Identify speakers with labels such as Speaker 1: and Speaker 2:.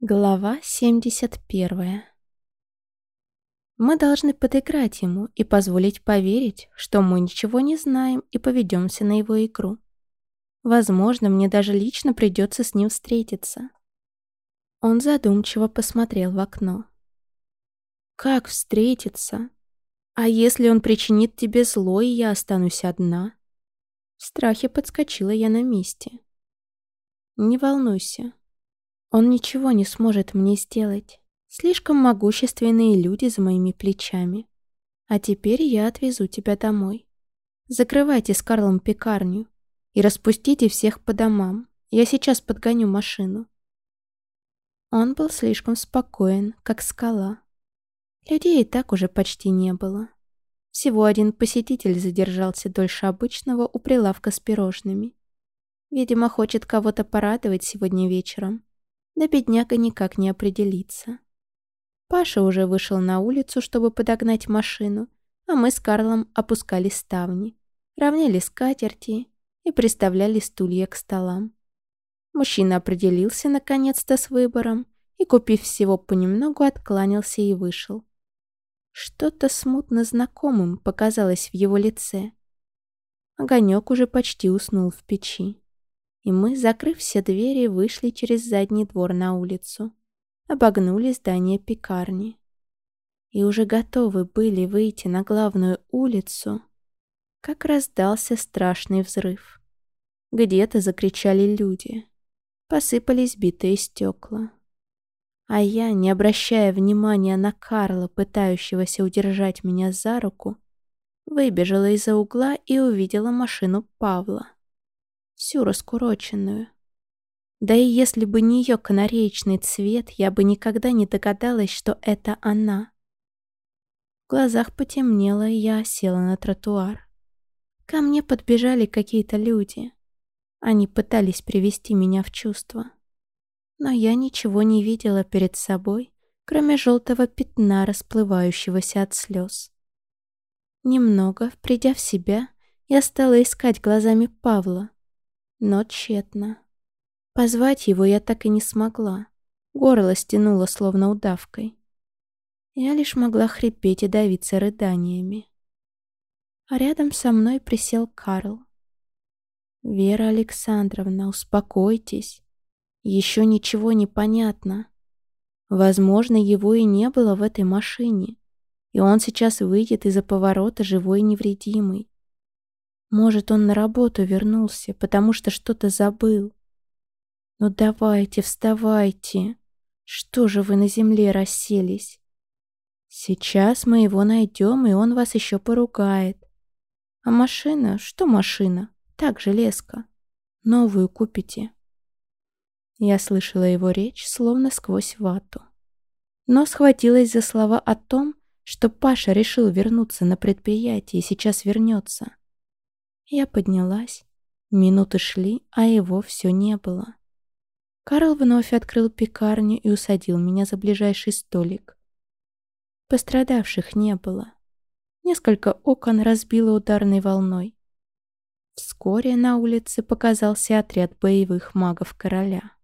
Speaker 1: Глава 71 Мы должны подыграть ему и позволить поверить, что мы ничего не знаем и поведемся на его игру. Возможно, мне даже лично придется с ним встретиться. Он задумчиво посмотрел в окно. «Как встретиться? А если он причинит тебе зло, и я останусь одна?» В страхе подскочила я на месте. «Не волнуйся, он ничего не сможет мне сделать. Слишком могущественные люди за моими плечами. А теперь я отвезу тебя домой. Закрывайте с Карлом пекарню и распустите всех по домам. Я сейчас подгоню машину. Он был слишком спокоен, как скала. Людей и так уже почти не было. Всего один посетитель задержался дольше обычного у прилавка с пирожными. Видимо, хочет кого-то порадовать сегодня вечером да бедняга никак не определится. Паша уже вышел на улицу, чтобы подогнать машину, а мы с Карлом опускали ставни, равняли скатерти и приставляли стулья к столам. Мужчина определился наконец-то с выбором и, купив всего понемногу, откланялся и вышел. Что-то смутно знакомым показалось в его лице. Огонек уже почти уснул в печи и мы, закрыв все двери, вышли через задний двор на улицу, обогнули здание пекарни. И уже готовы были выйти на главную улицу, как раздался страшный взрыв. Где-то закричали люди, посыпались битые стекла. А я, не обращая внимания на Карла, пытающегося удержать меня за руку, выбежала из-за угла и увидела машину Павла всю раскуроченную. Да и если бы не ее канареечный цвет, я бы никогда не догадалась, что это она. В глазах потемнело, и я села на тротуар. Ко мне подбежали какие-то люди. Они пытались привести меня в чувство. Но я ничего не видела перед собой, кроме желтого пятна, расплывающегося от слез. Немного, придя в себя, я стала искать глазами Павла, но тщетно. Позвать его я так и не смогла. Горло стянуло словно удавкой. Я лишь могла хрипеть и давиться рыданиями. А рядом со мной присел Карл. «Вера Александровна, успокойтесь. Еще ничего не понятно. Возможно, его и не было в этой машине, и он сейчас выйдет из-за поворота живой и невредимый. Может, он на работу вернулся, потому что что-то забыл. Ну давайте, вставайте. Что же вы на земле расселись? Сейчас мы его найдем, и он вас еще поругает. А машина? Что машина? Так, железка. Новую купите. Я слышала его речь, словно сквозь вату. Но схватилась за слова о том, что Паша решил вернуться на предприятие и сейчас вернется. Я поднялась. Минуты шли, а его все не было. Карл вновь открыл пекарню и усадил меня за ближайший столик. Пострадавших не было. Несколько окон разбило ударной волной. Вскоре на улице показался отряд боевых магов короля.